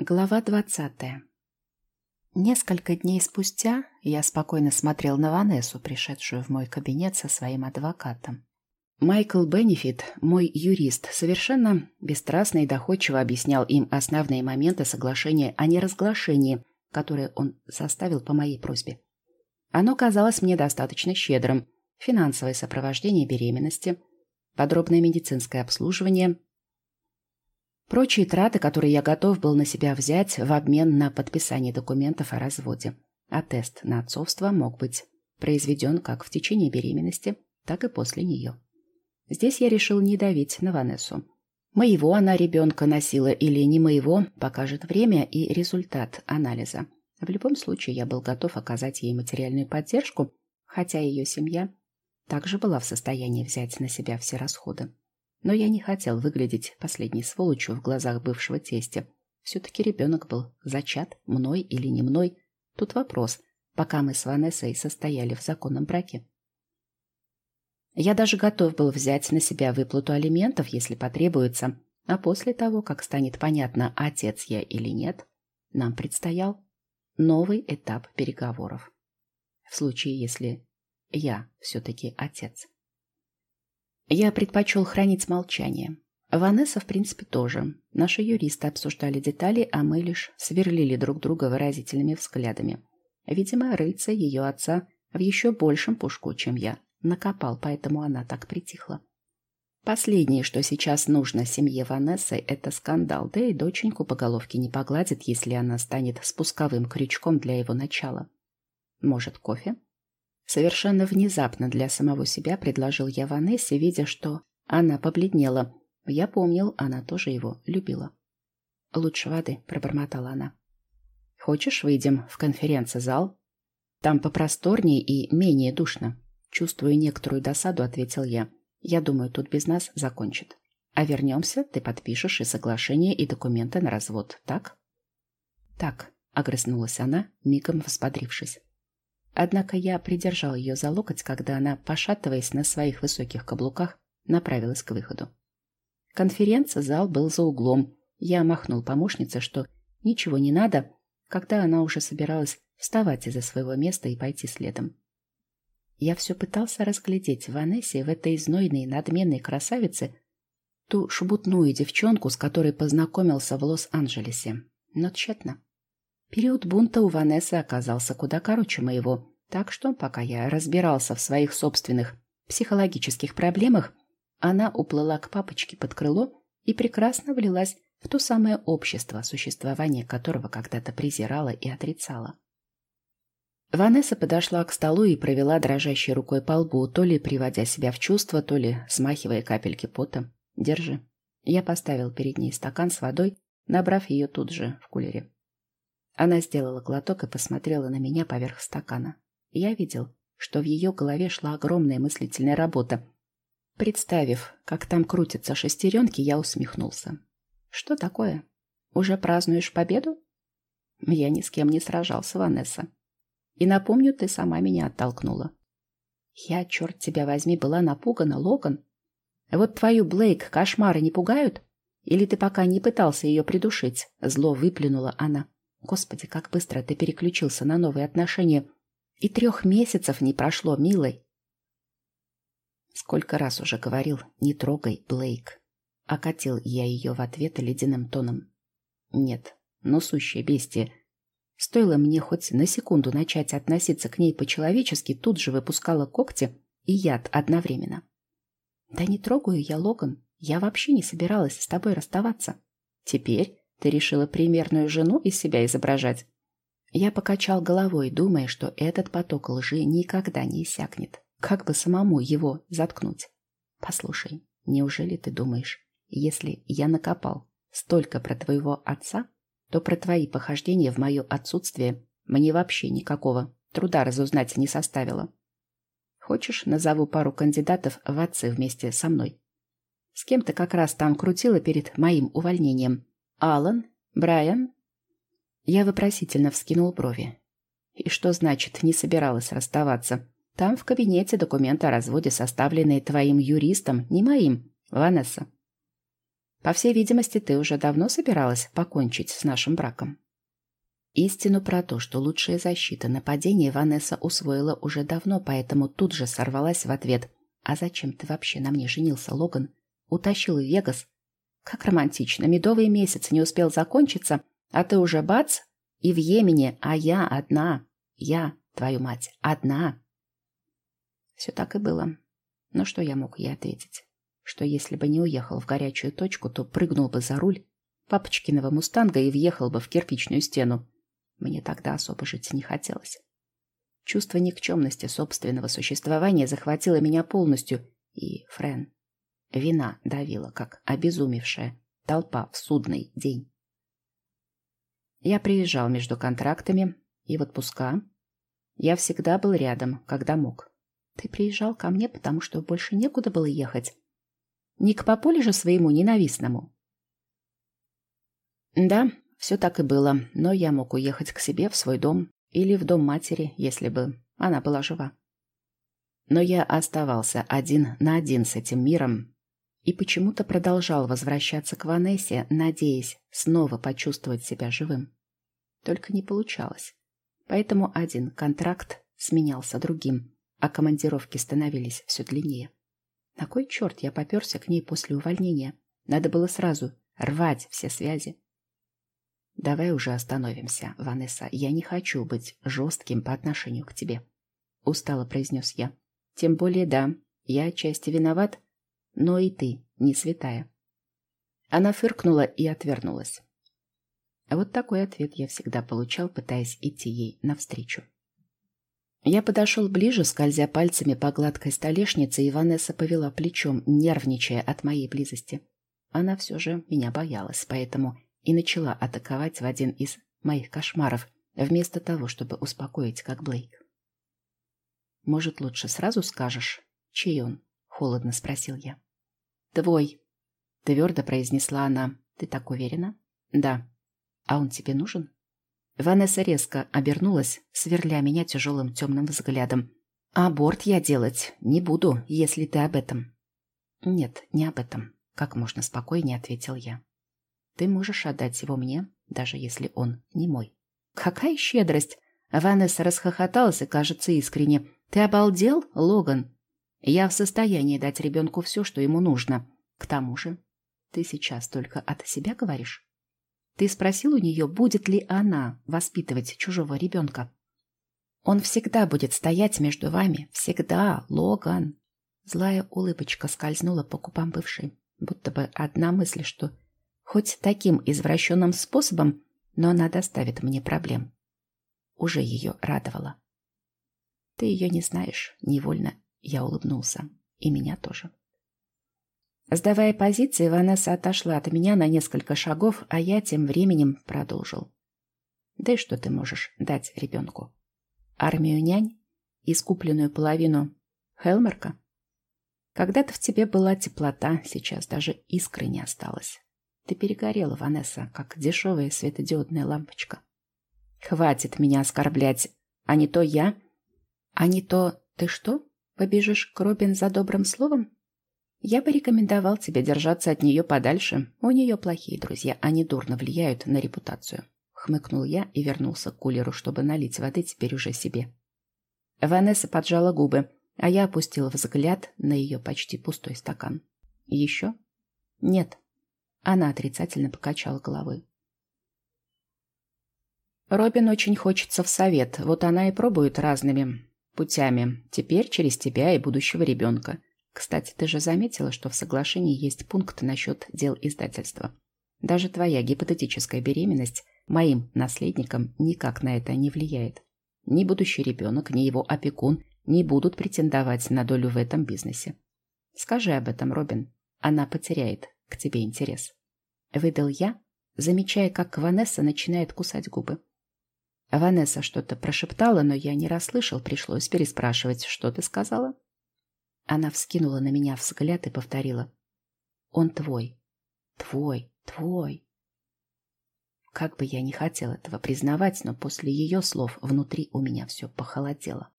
Глава двадцатая. Несколько дней спустя я спокойно смотрел на Ванессу, пришедшую в мой кабинет со своим адвокатом. Майкл Бенефит, мой юрист, совершенно бесстрастно и доходчиво объяснял им основные моменты соглашения о неразглашении, которое он составил по моей просьбе. Оно казалось мне достаточно щедрым. Финансовое сопровождение беременности, подробное медицинское обслуживание, Прочие траты, которые я готов был на себя взять в обмен на подписание документов о разводе. А тест на отцовство мог быть произведен как в течение беременности, так и после нее. Здесь я решил не давить на Ванессу. Моего она ребенка носила или не моего, покажет время и результат анализа. В любом случае я был готов оказать ей материальную поддержку, хотя ее семья также была в состоянии взять на себя все расходы. Но я не хотел выглядеть последней сволочью в глазах бывшего тестя. Все-таки ребенок был зачат, мной или не мной. Тут вопрос, пока мы с Ванессой состояли в законном браке. Я даже готов был взять на себя выплату алиментов, если потребуется, а после того, как станет понятно, отец я или нет, нам предстоял новый этап переговоров. В случае, если я все-таки отец. Я предпочел хранить молчание. Ванесса, в принципе, тоже. Наши юристы обсуждали детали, а мы лишь сверлили друг друга выразительными взглядами. Видимо, рыльца ее отца в еще большем пушку, чем я, накопал, поэтому она так притихла. Последнее, что сейчас нужно семье Ванессы, это скандал, да и доченьку по головке не погладит, если она станет спусковым крючком для его начала. Может, кофе? Совершенно внезапно для самого себя предложил я Ванессе, видя, что она побледнела. Я помнил, она тоже его любила. «Лучше воды», — пробормотала она. «Хочешь, выйдем в конференц-зал? Там попросторнее и менее душно». Чувствуя некоторую досаду, ответил я. «Я думаю, тут без нас закончит. А вернемся, ты подпишешь и соглашение, и документы на развод, так?» «Так», — огрызнулась она, мигом взбодрившись. Однако я придержал ее за локоть, когда она, пошатываясь на своих высоких каблуках, направилась к выходу. Конференц-зал был за углом. Я махнул помощнице, что ничего не надо, когда она уже собиралась вставать из-за своего места и пойти следом. Я все пытался разглядеть в Ванессе, в этой знойной, надменной красавице, ту шебутную девчонку, с которой познакомился в Лос-Анджелесе, но тщетно. Период бунта у Ванессы оказался куда короче моего, так что, пока я разбирался в своих собственных психологических проблемах, она уплыла к папочке под крыло и прекрасно влилась в то самое общество, существование которого когда-то презирала и отрицала. Ванесса подошла к столу и провела дрожащей рукой по лбу, то ли приводя себя в чувство, то ли смахивая капельки пота. «Держи». Я поставил перед ней стакан с водой, набрав ее тут же в кулере. Она сделала глоток и посмотрела на меня поверх стакана. Я видел, что в ее голове шла огромная мыслительная работа. Представив, как там крутятся шестеренки, я усмехнулся. «Что такое? Уже празднуешь победу?» «Я ни с кем не сражался, Ванесса. И напомню, ты сама меня оттолкнула». «Я, черт тебя возьми, была напугана, Логан. Вот твою, Блейк, кошмары не пугают? Или ты пока не пытался ее придушить?» Зло выплюнула она. Господи, как быстро ты переключился на новые отношения. И трех месяцев не прошло, милый. Сколько раз уже говорил, не трогай, Блейк. Окатил я ее в ответ ледяным тоном. Нет, но сущее бестие. Стоило мне хоть на секунду начать относиться к ней по-человечески, тут же выпускала когти и яд одновременно. Да не трогаю я, Логан. Я вообще не собиралась с тобой расставаться. Теперь ты решила примерную жену из себя изображать? Я покачал головой, думая, что этот поток лжи никогда не иссякнет. Как бы самому его заткнуть? Послушай, неужели ты думаешь, если я накопал столько про твоего отца, то про твои похождения в мое отсутствие мне вообще никакого труда разузнать не составило. Хочешь, назову пару кандидатов в отцы вместе со мной? С кем ты как раз там крутила перед моим увольнением? Алан? Брайан?» Я вопросительно вскинул брови. «И что значит, не собиралась расставаться? Там в кабинете документы о разводе, составленные твоим юристом, не моим, Ванесса». По всей видимости, ты уже давно собиралась покончить с нашим браком. Истину про то, что лучшая защита нападения Ванесса усвоила уже давно, поэтому тут же сорвалась в ответ. «А зачем ты вообще на мне женился, Логан? Утащил в Вегас? Как романтично, медовый месяц не успел закончиться, а ты уже бац, и в Йемене, а я одна. Я, твою мать, одна». Все так и было. Но что я мог ей ответить? Что если бы не уехал в горячую точку, то прыгнул бы за руль папочкиного мустанга и въехал бы в кирпичную стену. Мне тогда особо жить не хотелось. Чувство никчемности собственного существования захватило меня полностью, и, Френ, вина давила, как обезумевшая толпа в судный день. Я приезжал между контрактами и в отпуска. Я всегда был рядом, когда мог. Ты приезжал ко мне, потому что больше некуда было ехать. Не к Пополе же своему ненавистному. Да, все так и было, но я мог уехать к себе в свой дом или в дом матери, если бы она была жива. Но я оставался один на один с этим миром и почему-то продолжал возвращаться к Ванессе, надеясь снова почувствовать себя живым. Только не получалось. Поэтому один контракт сменялся другим, а командировки становились все длиннее. На кой черт я поперся к ней после увольнения? Надо было сразу рвать все связи. Давай уже остановимся, Ванесса. Я не хочу быть жестким по отношению к тебе. Устало произнес я. Тем более, да, я отчасти виноват, но и ты не святая. Она фыркнула и отвернулась. Вот такой ответ я всегда получал, пытаясь идти ей навстречу. Я подошел ближе, скользя пальцами по гладкой столешнице, и Ванесса повела плечом, нервничая от моей близости. Она все же меня боялась, поэтому и начала атаковать в один из моих кошмаров, вместо того, чтобы успокоить, как Блейк. «Может, лучше сразу скажешь, чей он?» — холодно спросил я. «Твой», — твердо произнесла она. «Ты так уверена?» «Да». «А он тебе нужен?» Ванесса резко обернулась, сверля меня тяжелым темным взглядом. «Аборт я делать не буду, если ты об этом». «Нет, не об этом», — как можно спокойнее ответил я. «Ты можешь отдать его мне, даже если он не мой». «Какая щедрость!» Ванесса расхохоталась и, кажется, искренне. «Ты обалдел, Логан? Я в состоянии дать ребенку все, что ему нужно. К тому же, ты сейчас только от себя говоришь?» Ты спросил у нее, будет ли она воспитывать чужого ребенка? Он всегда будет стоять между вами. Всегда, Логан. Злая улыбочка скользнула по купам бывшей. Будто бы одна мысль, что хоть таким извращенным способом, но она доставит мне проблем. Уже ее радовала. Ты ее не знаешь, невольно я улыбнулся. И меня тоже. Сдавая позиции, Ванесса отошла от меня на несколько шагов, а я тем временем продолжил. Да и что ты можешь дать ребенку? Армию нянь? Искупленную половину Хелмерка? Когда-то в тебе была теплота, сейчас даже искры не осталось. Ты перегорела, Ванесса, как дешевая светодиодная лампочка. Хватит меня оскорблять, а не то я, а не то ты что, побежишь к Робин за добрым словом? Я бы рекомендовал тебе держаться от нее подальше. У нее плохие друзья, они дурно влияют на репутацию. Хмыкнул я и вернулся к кулеру, чтобы налить воды теперь уже себе. Ванесса поджала губы, а я опустил взгляд на ее почти пустой стакан. Еще? Нет. Она отрицательно покачала головой. Робин очень хочется в совет, вот она и пробует разными путями. Теперь через тебя и будущего ребенка. Кстати, ты же заметила, что в соглашении есть пункт насчет дел издательства. Даже твоя гипотетическая беременность моим наследникам никак на это не влияет. Ни будущий ребенок, ни его опекун не будут претендовать на долю в этом бизнесе. Скажи об этом, Робин. Она потеряет к тебе интерес. Выдал я, замечая, как Ванесса начинает кусать губы. Ванесса что-то прошептала, но я не расслышал, пришлось переспрашивать, что ты сказала. Она вскинула на меня взгляд и повторила. «Он твой, твой, твой». Как бы я ни хотел этого признавать, но после ее слов внутри у меня все похолодело.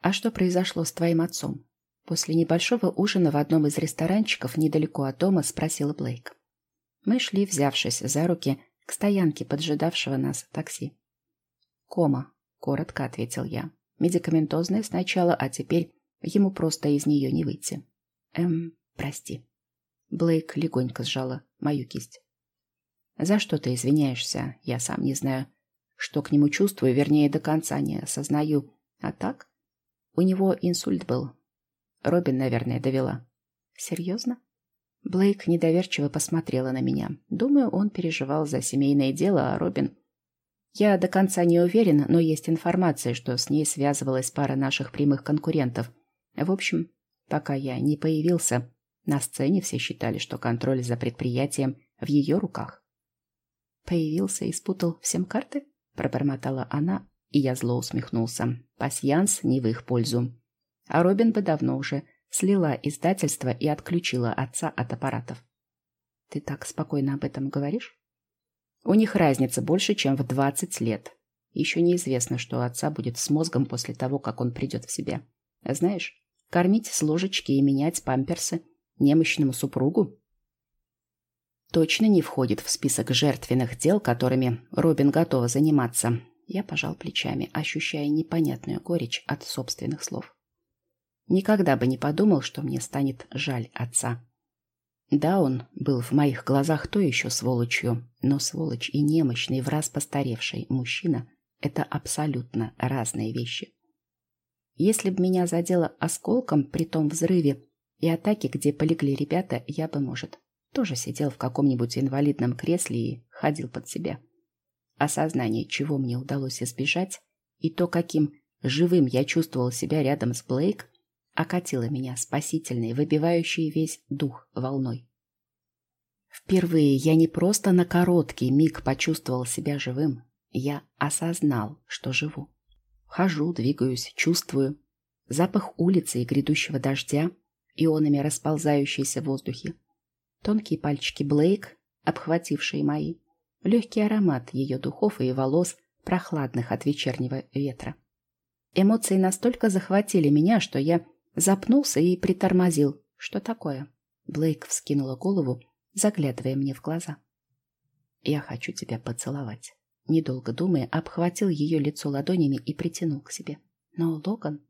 «А что произошло с твоим отцом? После небольшого ужина в одном из ресторанчиков недалеко от дома спросила Блейк. Мы шли, взявшись за руки, к стоянке поджидавшего нас такси. «Кома», — коротко ответил я. «Медикаментозная сначала, а теперь ему просто из нее не выйти». «Эм, прости». Блейк легонько сжала мою кисть. «За что ты извиняешься? Я сам не знаю. Что к нему чувствую, вернее, до конца не осознаю. А так? У него инсульт был. Робин, наверное, довела». «Серьезно?» Блейк недоверчиво посмотрела на меня. Думаю, он переживал за семейное дело, а Робин... Я до конца не уверен, но есть информация, что с ней связывалась пара наших прямых конкурентов. В общем, пока я не появился, на сцене все считали, что контроль за предприятием в ее руках. «Появился и спутал всем карты?» — пробормотала она, и я зло усмехнулся. Пасьянс не в их пользу. А Робин бы давно уже слила издательство и отключила отца от аппаратов. Ты так спокойно об этом говоришь? У них разница больше, чем в 20 лет. Еще неизвестно, что у отца будет с мозгом после того, как он придет в себя. Знаешь, кормить с ложечки и менять памперсы немощному супругу точно не входит в список жертвенных дел, которыми Робин готова заниматься. Я пожал плечами, ощущая непонятную горечь от собственных слов. Никогда бы не подумал, что мне станет жаль отца. Да, он был в моих глазах то еще сволочью, но сволочь и немощный, в раз постаревший мужчина — это абсолютно разные вещи. Если бы меня задело осколком при том взрыве и атаке, где полегли ребята, я бы, может, тоже сидел в каком-нибудь инвалидном кресле и ходил под себя. Осознание, чего мне удалось избежать, и то, каким живым я чувствовал себя рядом с Блейк, окатила меня спасительной, выбивающей весь дух волной. Впервые я не просто на короткий миг почувствовал себя живым, я осознал, что живу. Хожу, двигаюсь, чувствую. Запах улицы и грядущего дождя, ионами расползающиеся в воздухе. Тонкие пальчики Блейк, обхватившие мои. Легкий аромат ее духов и волос, прохладных от вечернего ветра. Эмоции настолько захватили меня, что я Запнулся и притормозил. Что такое? Блейк вскинула голову, заглядывая мне в глаза. Я хочу тебя поцеловать. Недолго думая, обхватил ее лицо ладонями и притянул к себе. Но Логан...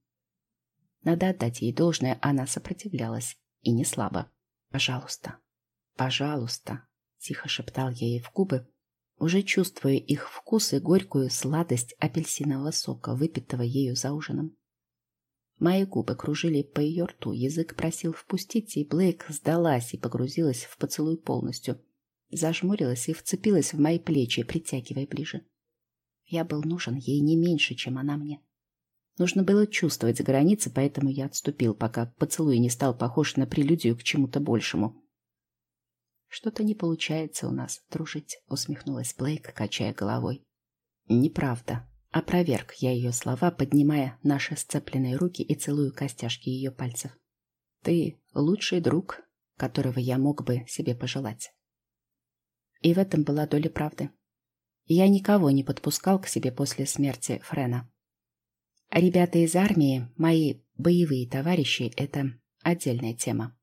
Надо отдать ей должное, она сопротивлялась. И не слабо. «Пожалуйста, пожалуйста», — тихо шептал я ей в губы, уже чувствуя их вкус и горькую сладость апельсинового сока, выпитого ею за ужином. Мои губы кружили по ее рту, язык просил впустить, и Блейк сдалась и погрузилась в поцелуй полностью. Зажмурилась и вцепилась в мои плечи, притягивая ближе. Я был нужен ей не меньше, чем она мне. Нужно было чувствовать границы, поэтому я отступил, пока поцелуй не стал похож на прелюдию к чему-то большему. «Что-то не получается у нас дружить», — усмехнулась Блейк, качая головой. «Неправда», Опроверг я ее слова, поднимая наши сцепленные руки и целую костяшки ее пальцев. Ты лучший друг, которого я мог бы себе пожелать. И в этом была доля правды. Я никого не подпускал к себе после смерти Френа. Ребята из армии, мои боевые товарищи, это отдельная тема.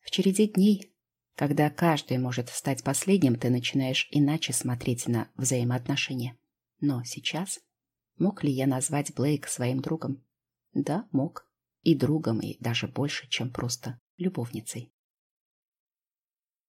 В череде дней, когда каждый может стать последним, ты начинаешь иначе смотреть на взаимоотношения. Но сейчас Мог ли я назвать Блейк своим другом? Да, мог. И другом, и даже больше, чем просто любовницей.